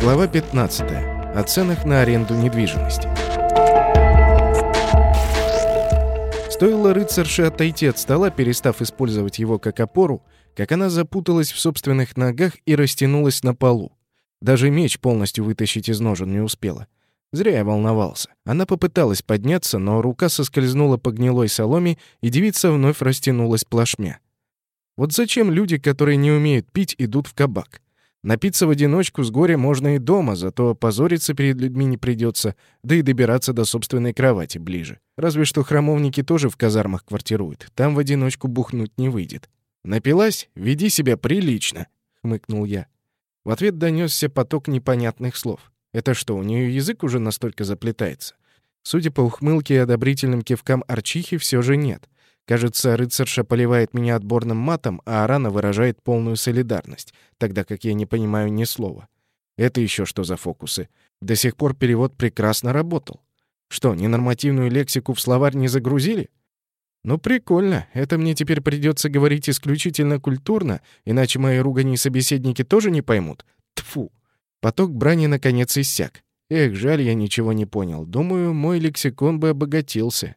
Глава 15. О ценах на аренду недвижимости. Стоило рыцарше отойти от стола, перестав использовать его как опору, как она запуталась в собственных ногах и растянулась на полу. Даже меч полностью вытащить из ножен не успела. Зря я волновался. Она попыталась подняться, но рука соскользнула по гнилой соломе, и девица вновь растянулась плашмя. Вот зачем люди, которые не умеют пить, идут в кабак? Напиться в одиночку с горя можно и дома, зато позориться перед людьми не придется, да и добираться до собственной кровати ближе. Разве что храмовники тоже в казармах квартируют, там в одиночку бухнуть не выйдет. «Напилась? Веди себя прилично», — хмыкнул я. В ответ донесся поток непонятных слов. Это что, у нее язык уже настолько заплетается? Судя по ухмылке и одобрительным кивкам Арчихи, все же нет. Кажется, рыцарша поливает меня отборным матом, а Арана выражает полную солидарность, тогда как я не понимаю ни слова. Это еще что за фокусы? До сих пор перевод прекрасно работал. Что, ненормативную лексику в словарь не загрузили? Ну, прикольно. Это мне теперь придется говорить исключительно культурно, иначе мои ругани собеседники тоже не поймут. Тфу. Поток брани наконец иссяк. Эх, жаль, я ничего не понял. Думаю, мой лексикон бы обогатился.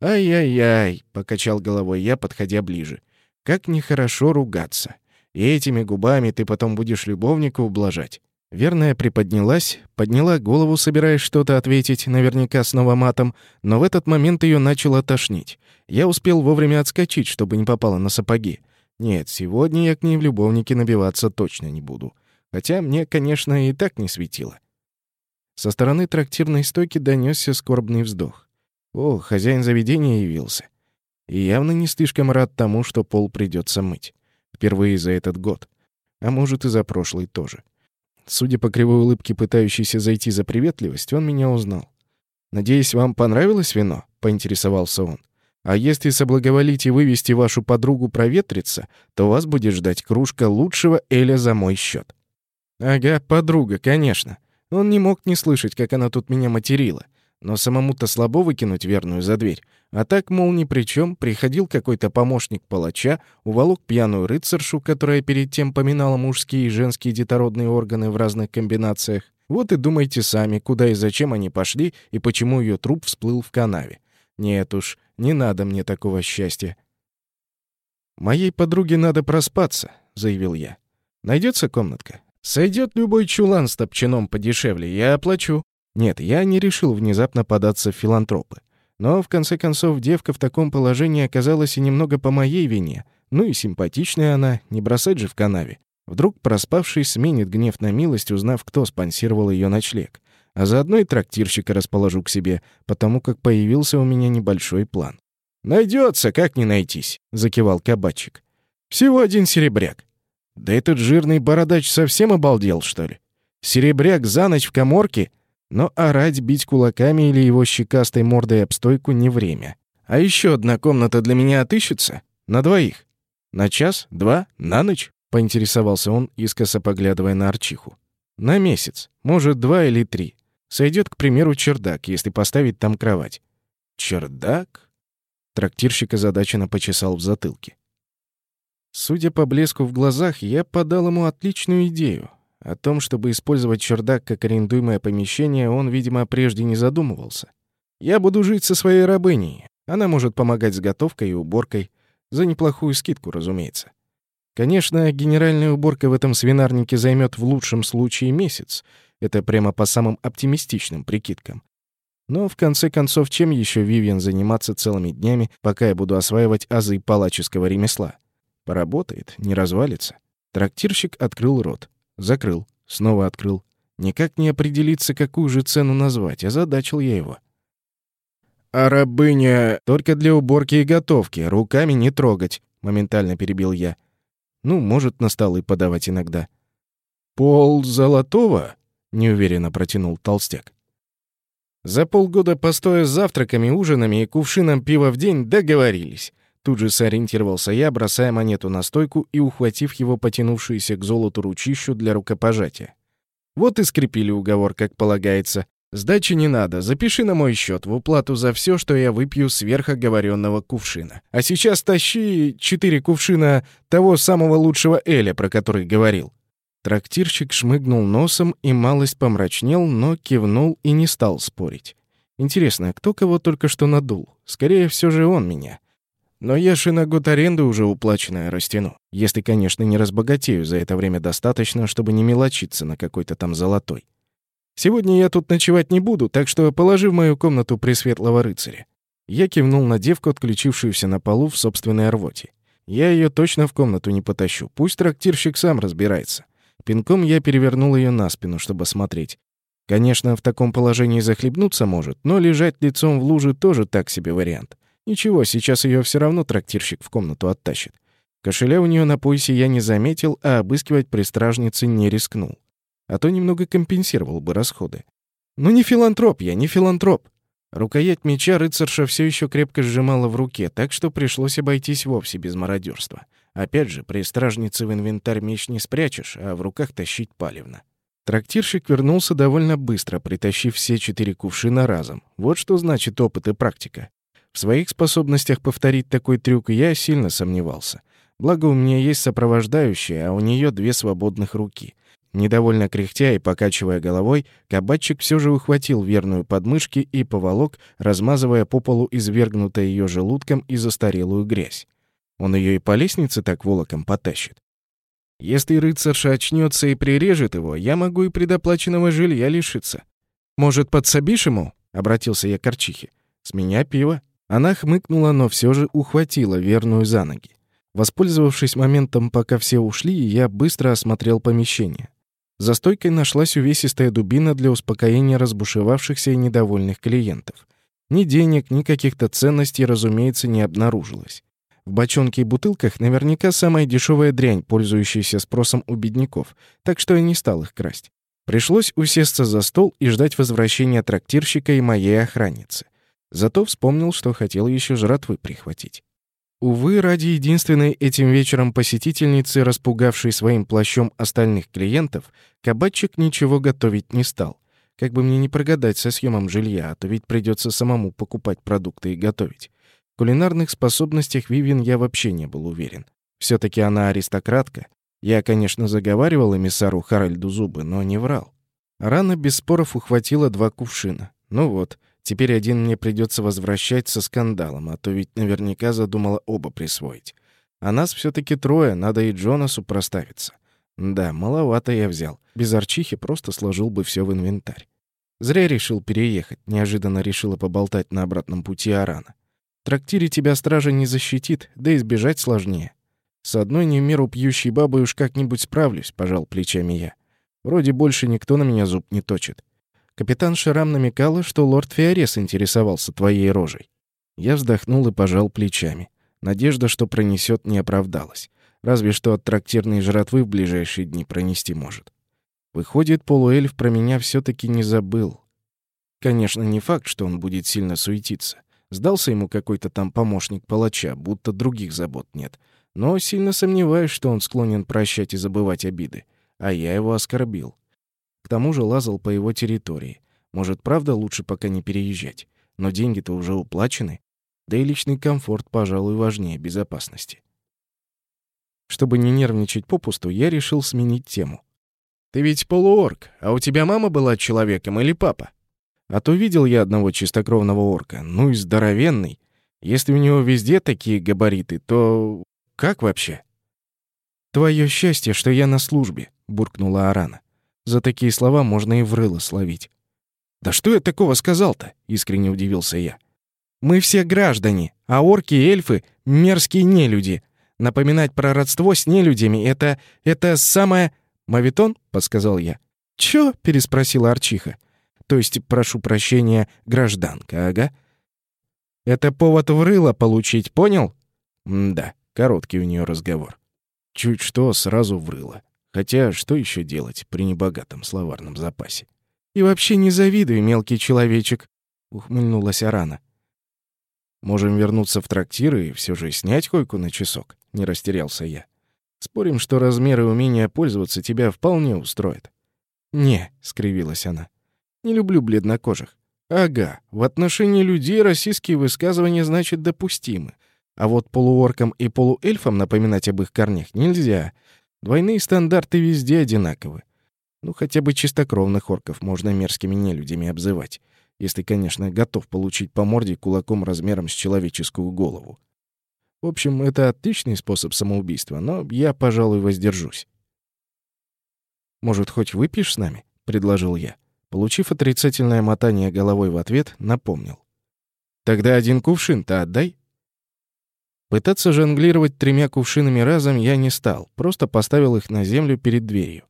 «Ай-яй-яй», — покачал головой я, подходя ближе. «Как нехорошо ругаться. И этими губами ты потом будешь любовника ублажать». Верная приподнялась, подняла голову, собираясь что-то ответить, наверняка снова матом, но в этот момент ее начало тошнить. Я успел вовремя отскочить, чтобы не попало на сапоги. Нет, сегодня я к ней в любовнике набиваться точно не буду. Хотя мне, конечно, и так не светило. Со стороны трактирной стойки донесся скорбный вздох. О, хозяин заведения явился. И явно не слишком рад тому, что пол придется мыть. Впервые за этот год. А может, и за прошлый тоже. Судя по кривой улыбке, пытающейся зайти за приветливость, он меня узнал. «Надеюсь, вам понравилось вино?» — поинтересовался он. «А если соблаговолите вывести вашу подругу проветриться, то вас будет ждать кружка лучшего Эля за мой счет. «Ага, подруга, конечно. Он не мог не слышать, как она тут меня материла. Но самому-то слабо выкинуть верную за дверь. А так, мол, ни при чем, приходил какой-то помощник палача, уволок пьяную рыцаршу, которая перед тем поминала мужские и женские детородные органы в разных комбинациях. Вот и думайте сами, куда и зачем они пошли, и почему ее труп всплыл в канаве. Нет уж, не надо мне такого счастья. «Моей подруге надо проспаться», — заявил я. Найдется комнатка? Сойдет любой чулан с топчаном подешевле, я оплачу. Нет, я не решил внезапно податься в филантропы. Но, в конце концов, девка в таком положении оказалась и немного по моей вине. Ну и симпатичная она, не бросать же в канаве. Вдруг проспавший сменит гнев на милость, узнав, кто спонсировал ее ночлег. А заодно и трактирщика расположу к себе, потому как появился у меня небольшой план. Найдется, как не найтись», — закивал кабачик. «Всего один серебряк». «Да этот жирный бородач совсем обалдел, что ли? Серебряк за ночь в коморке но орать, бить кулаками или его щекастой мордой об стойку не время. А еще одна комната для меня отыщется? На двоих? На час? Два? На ночь? Поинтересовался он, искоса поглядывая на Арчиху. На месяц. Может, два или три. Сойдет, к примеру, чердак, если поставить там кровать. Чердак? Трактирщик озадаченно почесал в затылке. Судя по блеску в глазах, я подал ему отличную идею. О том, чтобы использовать чердак как арендуемое помещение, он, видимо, прежде не задумывался. «Я буду жить со своей рабыней. Она может помогать с готовкой и уборкой. За неплохую скидку, разумеется. Конечно, генеральная уборка в этом свинарнике займет в лучшем случае месяц. Это прямо по самым оптимистичным прикидкам. Но, в конце концов, чем еще Вивиан заниматься целыми днями, пока я буду осваивать азы палаческого ремесла? Поработает, не развалится. Трактирщик открыл рот. Закрыл. Снова открыл. Никак не определиться, какую же цену назвать. Озадачил я его. «А рабыня только для уборки и готовки. Руками не трогать», — моментально перебил я. «Ну, может, на столы подавать иногда». «Пол золотого?» — неуверенно протянул толстяк. За полгода постоя с завтраками, ужинами и кувшином пива в день договорились. Тут же сориентировался я, бросая монету на стойку и ухватив его потянувшуюся к золоту ручищу для рукопожатия. Вот и скрепили уговор, как полагается. Сдачи не надо, запиши на мой счет в уплату за все, что я выпью сверхоговоренного кувшина. А сейчас тащи четыре кувшина того самого лучшего Эля, про который говорил». Трактирщик шмыгнул носом и малость помрачнел, но кивнул и не стал спорить. Интересно, кто кого только что надул? Скорее все же он меня. Но я же на год аренды уже уплаченное растяну. Если, конечно, не разбогатею за это время достаточно, чтобы не мелочиться на какой-то там золотой. Сегодня я тут ночевать не буду, так что положи в мою комнату Пресветлого рыцаря». Я кивнул на девку, отключившуюся на полу в собственной рвоте. Я ее точно в комнату не потащу, пусть трактирщик сам разбирается. Пинком я перевернул ее на спину, чтобы смотреть. Конечно, в таком положении захлебнуться может, но лежать лицом в луже тоже так себе вариант. Ничего, сейчас ее все равно трактирщик в комнату оттащит. Кошеля у нее на поясе я не заметил, а обыскивать при стражнице не рискнул. А то немного компенсировал бы расходы. Ну не филантроп я, не филантроп. Рукоять меча рыцарша все еще крепко сжимала в руке, так что пришлось обойтись вовсе без мародерства. Опять же, при стражнице в инвентарь меч не спрячешь, а в руках тащить палевно. Трактирщик вернулся довольно быстро, притащив все четыре кувшина разом. Вот что значит опыт и практика. В своих способностях повторить такой трюк я сильно сомневался. Благо, у меня есть сопровождающая, а у нее две свободных руки. Недовольно кряхтя и покачивая головой, кабачик все же ухватил верную подмышки и поволок, размазывая по полу извергнутое ее желудком и застарелую грязь. Он ее и по лестнице так волоком потащит. Если рыцарша очнется и прирежет его, я могу и предоплаченного жилья лишиться. Может, подсобишь ему? Обратился я к Корчихе. С меня пиво. Она хмыкнула, но все же ухватила верную за ноги. Воспользовавшись моментом, пока все ушли, я быстро осмотрел помещение. За стойкой нашлась увесистая дубина для успокоения разбушевавшихся и недовольных клиентов. Ни денег, ни каких-то ценностей, разумеется, не обнаружилось. В бочонке и бутылках наверняка самая дешевая дрянь, пользующаяся спросом у бедняков, так что я не стал их красть. Пришлось усесться за стол и ждать возвращения трактирщика и моей охранницы — Зато вспомнил, что хотел еще жратвы прихватить. Увы, ради единственной этим вечером посетительницы, распугавшей своим плащом остальных клиентов, кабачик ничего готовить не стал. Как бы мне не прогадать со съемом жилья, а то ведь придется самому покупать продукты и готовить. В кулинарных способностях Вивин я вообще не был уверен. все таки она аристократка. Я, конечно, заговаривал эмиссару Харальду зубы, но не врал. Рана без споров ухватила два кувшина. Ну вот, Теперь один мне придется возвращать со скандалом, а то ведь наверняка задумала оба присвоить. А нас все таки трое, надо и Джонасу проставиться. Да, маловато я взял. Без арчихи просто сложил бы все в инвентарь. Зря решил переехать, неожиданно решила поболтать на обратном пути Арана. В трактире тебя стража не защитит, да и сбежать сложнее. С одной не в меру пьющей бабой уж как-нибудь справлюсь, пожал плечами я. Вроде больше никто на меня зуб не точит. Капитан Шарам намекала, что лорд Фиорес интересовался твоей рожей. Я вздохнул и пожал плечами. Надежда, что пронесет, не оправдалась. Разве что от трактирной жратвы в ближайшие дни пронести может. Выходит, полуэльф про меня все таки не забыл. Конечно, не факт, что он будет сильно суетиться. Сдался ему какой-то там помощник палача, будто других забот нет. Но сильно сомневаюсь, что он склонен прощать и забывать обиды. А я его оскорбил. К тому же лазал по его территории. Может, правда, лучше пока не переезжать. Но деньги-то уже уплачены. Да и личный комфорт, пожалуй, важнее безопасности. Чтобы не нервничать попусту, я решил сменить тему. «Ты ведь полуорк, а у тебя мама была человеком или папа?» А то видел я одного чистокровного орка, ну и здоровенный. Если у него везде такие габариты, то... как вообще? «Твое счастье, что я на службе», — буркнула Арана. За такие слова можно и в рыло словить. «Да что я такого сказал-то?» — искренне удивился я. «Мы все граждане, а орки и эльфы — мерзкие нелюди. Напоминать про родство с нелюдями — это... это самое...» «Мавитон?» — подсказал я. «Чё?» — переспросила Арчиха. «То есть, прошу прощения, гражданка, ага». «Это повод в рыло получить, понял?» М «Да, короткий у нее разговор. Чуть что, сразу врыло. Хотя что еще делать при небогатом словарном запасе? «И вообще не завидуй, мелкий человечек», — ухмыльнулась Арана. «Можем вернуться в трактир и все же снять койку на часок», — не растерялся я. «Спорим, что размеры умения пользоваться тебя вполне устроят». «Не», — скривилась она. Не люблю бледнокожих. Ага, в отношении людей российские высказывания, значит, допустимы. А вот полуоркам и полуэльфам напоминать об их корнях нельзя. Двойные стандарты везде одинаковы. Ну, хотя бы чистокровных орков можно мерзкими нелюдями обзывать. Если, конечно, готов получить по морде кулаком размером с человеческую голову. В общем, это отличный способ самоубийства, но я, пожалуй, воздержусь. «Может, хоть выпьешь с нами?» — предложил я. Получив отрицательное мотание головой в ответ, напомнил. «Тогда один кувшин-то отдай». Пытаться жонглировать тремя кувшинами разом я не стал, просто поставил их на землю перед дверью.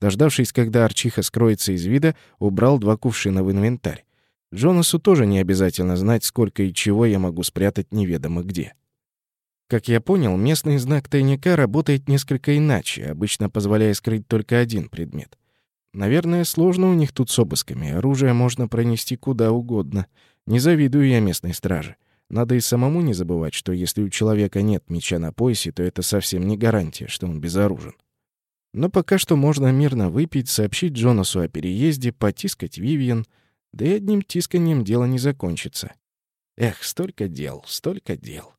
Дождавшись, когда Арчиха скроется из вида, убрал два кувшина в инвентарь. Джонасу тоже не обязательно знать, сколько и чего я могу спрятать неведомо где. Как я понял, местный знак тайника работает несколько иначе, обычно позволяя скрыть только один предмет. Наверное, сложно у них тут с обысками. Оружие можно пронести куда угодно. Не завидую я местной страже. Надо и самому не забывать, что если у человека нет меча на поясе, то это совсем не гарантия, что он безоружен. Но пока что можно мирно выпить, сообщить Джонасу о переезде, потискать Вивиан, да и одним тисканием дело не закончится. Эх, столько дел, столько дел.